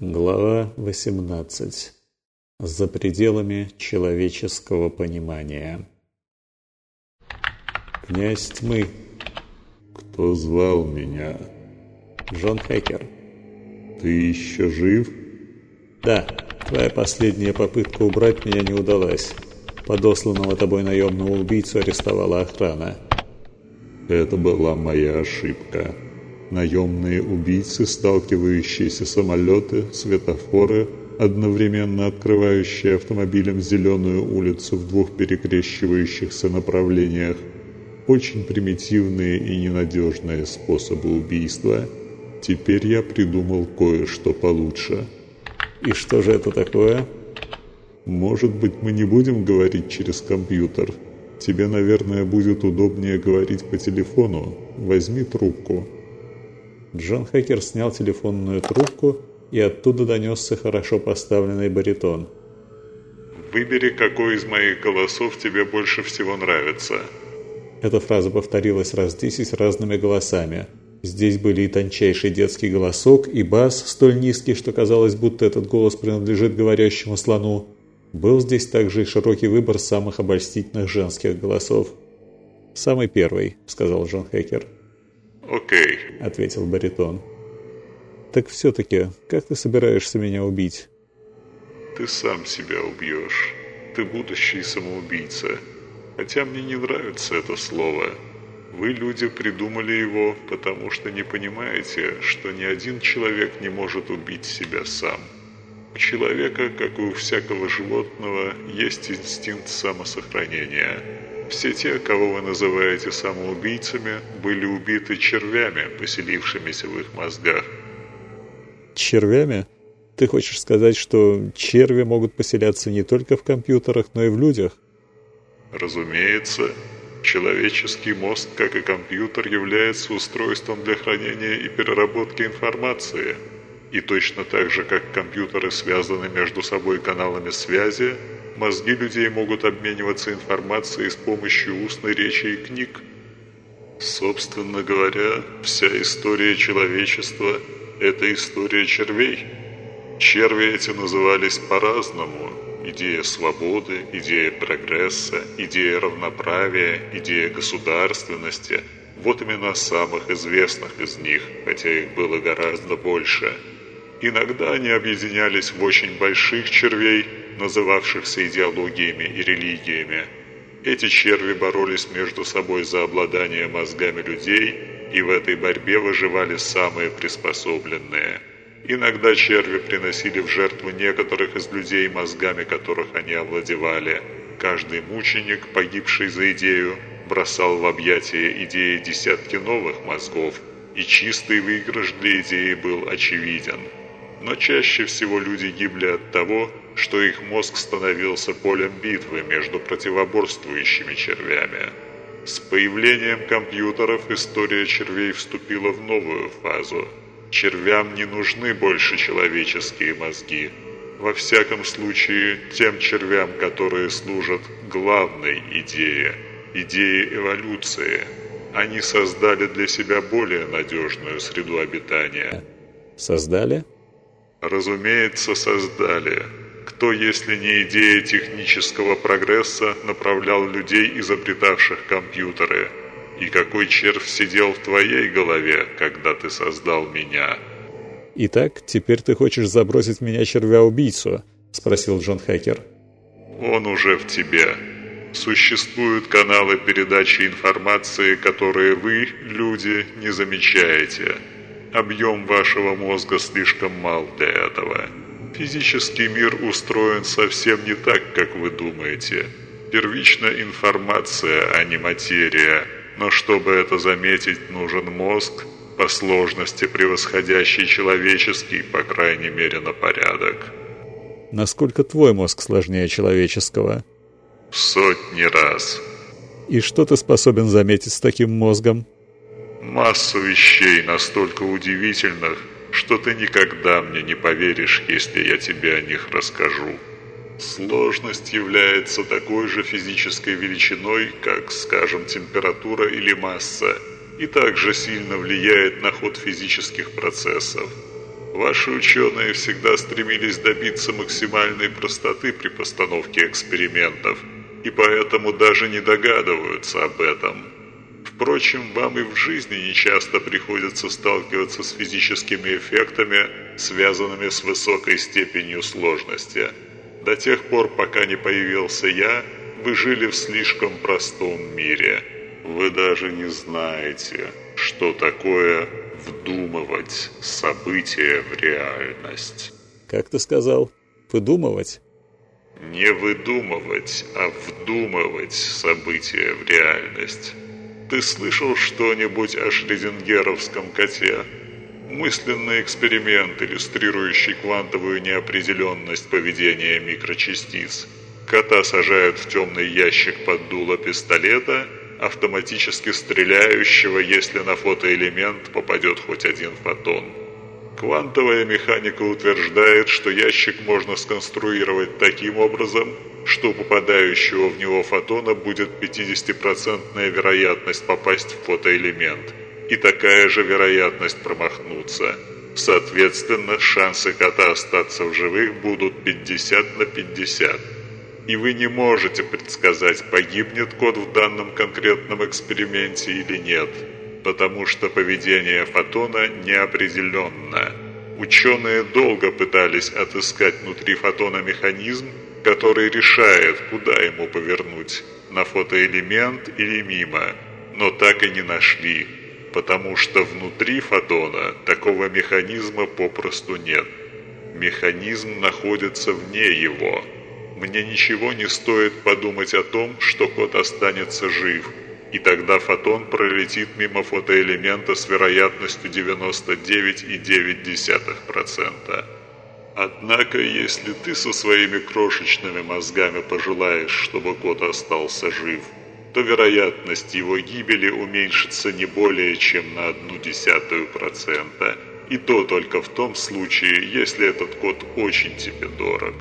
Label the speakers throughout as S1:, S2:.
S1: Глава 18. За пределами человеческого понимания. Князь тьмы.
S2: Кто звал меня?
S1: Джон Хекер.
S2: Ты еще жив?
S1: Да. Твоя последняя попытка убрать меня не удалась. Подосланного тобой наемного убийцу арестовала охрана.
S2: Это была моя ошибка. Наемные убийцы, сталкивающиеся самолеты, светофоры, одновременно открывающие автомобилем зеленую улицу в двух перекрещивающихся направлениях. Очень примитивные и ненадежные способы убийства. Теперь я придумал кое-что получше.
S1: И что же это такое?
S2: Может быть, мы не будем говорить через компьютер? Тебе, наверное, будет удобнее говорить по телефону. Возьми трубку.
S1: Джон Хекер снял телефонную трубку, и оттуда донесся хорошо поставленный баритон.
S2: «Выбери, какой из моих голосов тебе больше всего нравится».
S1: Эта фраза повторилась раз десять разными голосами. Здесь были и тончайший детский голосок, и бас, столь низкий, что казалось, будто этот голос принадлежит говорящему слону. Был здесь также и широкий выбор самых обольстительных женских голосов. «Самый первый», — сказал Джон Хекер.
S2: «Окей», —
S1: ответил баритон. «Так все-таки, как ты собираешься меня убить?»
S2: «Ты сам себя убьешь. Ты будущий самоубийца. Хотя мне не нравится это слово. Вы, люди, придумали его, потому что не понимаете, что ни один человек не может убить себя сам. У человека, как и у всякого животного, есть инстинкт самосохранения». Все те, кого вы называете самоубийцами, были убиты червями, поселившимися в их мозгах.
S1: Червями? Ты хочешь сказать, что черви могут поселяться не только в компьютерах, но и в людях?
S2: Разумеется. Человеческий мозг, как и компьютер, является устройством для хранения и переработки информации. И точно так же, как компьютеры связаны между собой каналами связи, Мозги людей могут обмениваться информацией с помощью устной речи и книг. Собственно говоря, вся история человечества – это история червей. Черви эти назывались по-разному. Идея свободы, идея прогресса, идея равноправия, идея государственности – вот имена самых известных из них, хотя их было гораздо больше. Иногда они объединялись в очень больших червей – называвшихся идеологиями и религиями. Эти черви боролись между собой за обладание мозгами людей, и в этой борьбе выживали самые приспособленные. Иногда черви приносили в жертву некоторых из людей, мозгами которых они овладевали. Каждый мученик, погибший за идею, бросал в объятия идеи десятки новых мозгов, и чистый выигрыш для идеи был очевиден. Но чаще всего люди гибли от того, что их мозг становился полем битвы между противоборствующими червями. С появлением компьютеров история червей вступила в новую фазу. Червям не нужны больше человеческие мозги. Во всяком случае, тем червям, которые служат главной идее, идее эволюции. Они создали для себя более надежную среду обитания.
S1: Создали?
S2: Разумеется, создали. Кто, если не идея технического прогресса, направлял людей, изобретавших компьютеры? И какой червь сидел в твоей голове, когда ты создал меня?
S1: «Итак, теперь ты хочешь забросить меня червя-убийцу?» – спросил Джон Хакер.
S2: «Он уже в тебе. Существуют каналы передачи информации, которые вы, люди, не замечаете. Объем вашего мозга слишком мал для этого». Физический мир устроен совсем не так, как вы думаете. Первична информация, а не материя. Но чтобы это заметить, нужен мозг, по сложности превосходящий человеческий, по крайней мере, на порядок.
S1: Насколько твой мозг сложнее человеческого?
S2: В сотни раз.
S1: И что ты способен заметить с таким мозгом?
S2: Массу вещей настолько удивительных, что ты никогда мне не поверишь, если я тебе о них расскажу. Сложность является такой же физической величиной, как, скажем, температура или масса, и также сильно влияет на ход физических процессов. Ваши ученые всегда стремились добиться максимальной простоты при постановке экспериментов, и поэтому даже не догадываются об этом. Впрочем, вам и в жизни нечасто приходится сталкиваться с физическими эффектами, связанными с высокой степенью сложности. До тех пор, пока не появился я, вы жили в слишком простом мире. Вы даже не знаете, что такое вдумывать события в реальность.
S1: Как ты сказал? Выдумывать?
S2: Не выдумывать, а вдумывать события в реальность. Ты слышал что-нибудь о шрезингеровском коте? Мысленный эксперимент, иллюстрирующий квантовую неопределенность поведения микрочастиц. Кота сажают в темный ящик под дуло пистолета, автоматически стреляющего, если на фотоэлемент попадет хоть один фотон. Квантовая механика утверждает, что ящик можно сконструировать таким образом, что попадающего в него фотона будет 50% вероятность попасть в фотоэлемент и такая же вероятность промахнуться. Соответственно, шансы кота остаться в живых будут 50 на 50. И вы не можете предсказать, погибнет кот в данном конкретном эксперименте или нет, потому что поведение фотона неопределенно. Ученые долго пытались отыскать внутри фотона механизм, который решает, куда ему повернуть, на фотоэлемент или мимо, но так и не нашли, потому что внутри фотона такого механизма попросту нет. Механизм находится вне его. Мне ничего не стоит подумать о том, что кот останется жив, и тогда фотон пролетит мимо фотоэлемента с вероятностью 99,9%. Однако, если ты со своими крошечными мозгами пожелаешь, чтобы кот остался жив, то вероятность его гибели уменьшится не более чем на одну десятую процента, и то только в том случае, если этот кот очень тебе дорог.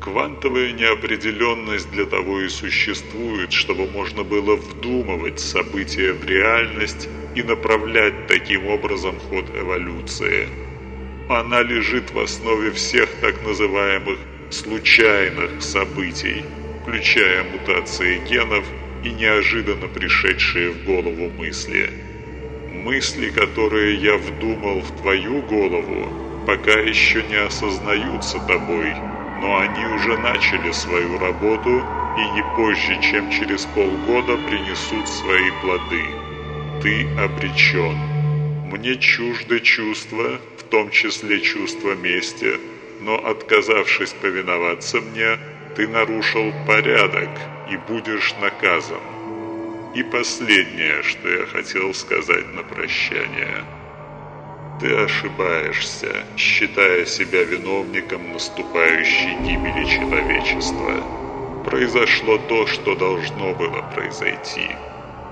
S2: Квантовая неопределенность для того и существует, чтобы можно было вдумывать события в реальность и направлять таким образом ход эволюции – она лежит в основе всех так называемых случайных событий, включая мутации генов и неожиданно пришедшие в голову мысли. Мысли, которые я вдумал в твою голову, пока еще не осознаются тобой, но они уже начали свою работу и не позже, чем через полгода принесут свои плоды. Ты обречен. Мне чужды чувства, в том числе чувство мести, но отказавшись повиноваться мне, ты нарушил порядок и будешь наказан. И последнее, что я хотел сказать на прощание. Ты ошибаешься, считая себя виновником наступающей гибели человечества. Произошло то, что должно было произойти.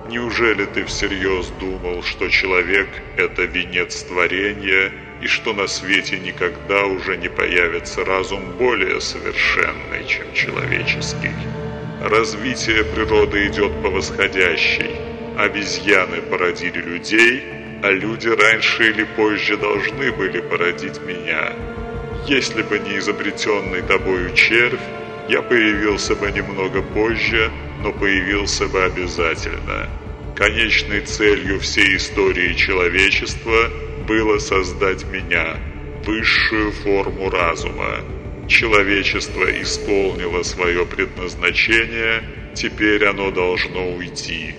S2: Неужели ты всерьез думал, что человек – это венец творения – и что на свете никогда уже не появится разум более совершенный, чем человеческий. Развитие природы идет по восходящей. Обезьяны породили людей, а люди раньше или позже должны были породить меня. Если бы не изобретенный тобою червь, я появился бы немного позже, но появился бы обязательно. Конечной целью всей истории человечества – было создать меня, высшую форму разума. Человечество исполнило свое предназначение, теперь оно должно уйти.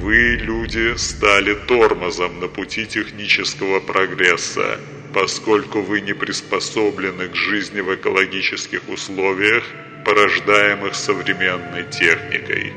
S2: Вы, люди, стали тормозом на пути технического прогресса, поскольку вы не приспособлены к жизни в экологических условиях, порождаемых современной техникой.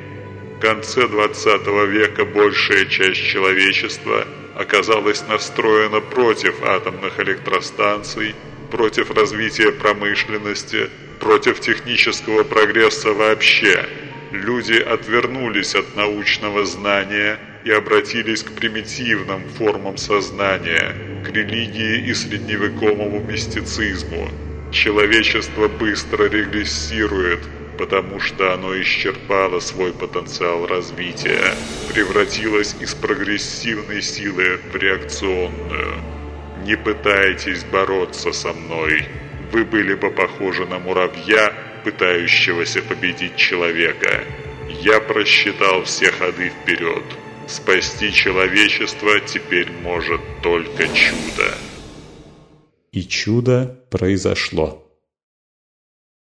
S2: В конце 20 века большая часть человечества – оказалась настроена против атомных электростанций, против развития промышленности, против технического прогресса вообще. Люди отвернулись от научного знания и обратились к примитивным формам сознания, к религии и средневековому мистицизму. Человечество быстро регрессирует, потому что оно исчерпало свой потенциал развития, превратилось из прогрессивной силы в реакционную. Не пытайтесь бороться со мной. Вы были бы похожи на муравья, пытающегося победить человека. Я просчитал все ходы вперед. Спасти человечество теперь может только чудо.
S1: И чудо произошло.